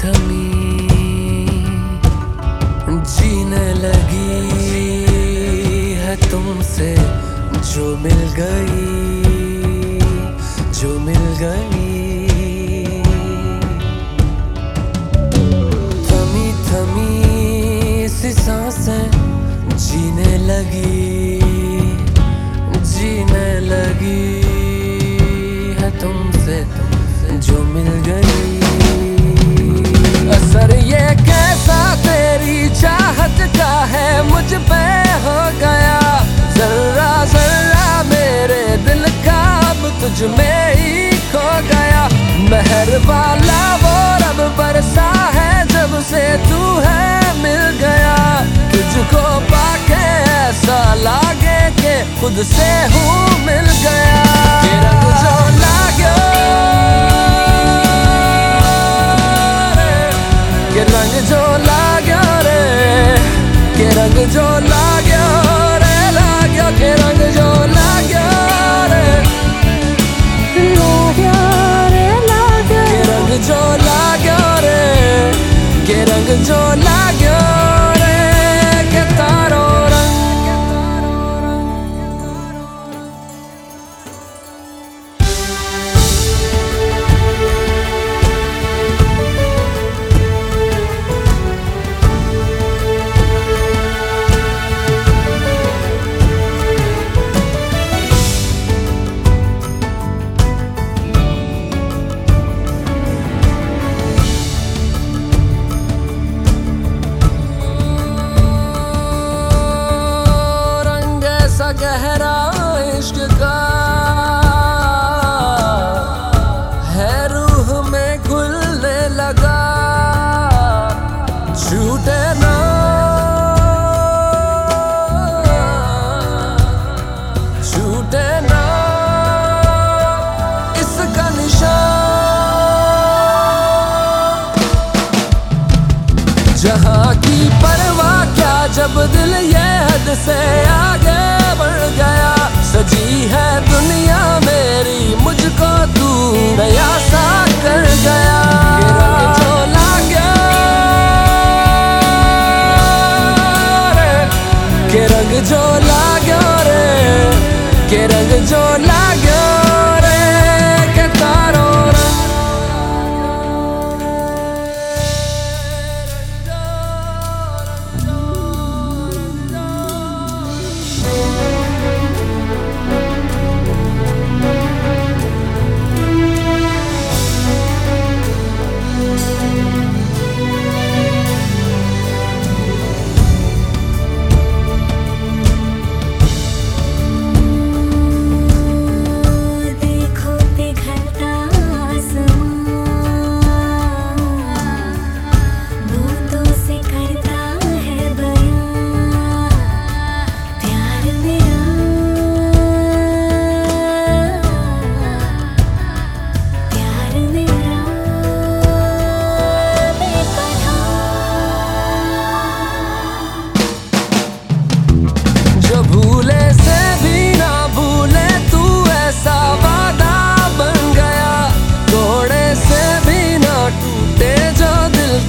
थमी। जीने लगी है तुमसे जो मिल गई, जो मिल गई। थमी थमी सी साँसें जीने लगी जीने लगी है तुमसे जो मिल गई। चाहत है मुझ पे हो गया। जर्रा जर्रा मेरे दिल का अब तुझ में ही खो गया। मेहर वाला वो रब बरसा है जब से तू है मिल गया। तुझको पाके ऐसा लागे के खुद से हूँ मिल गया। के रंग जो ऐसा गहरा इश्क का है रूह में खुलने लगा। छूटे ना। छूटे ना। इसका निशान। जहाँ की परवाह क्या, जब दिल ये हद से आगे के रंग जो लाग्या रे के रंग जो लाग्या रे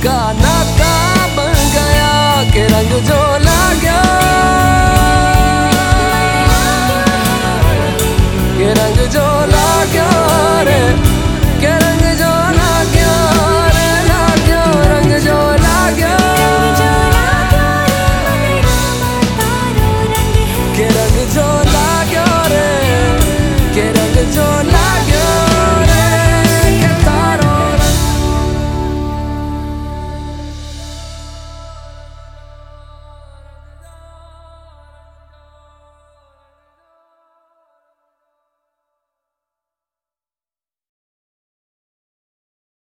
का का बन गया के रंग जो ला गया।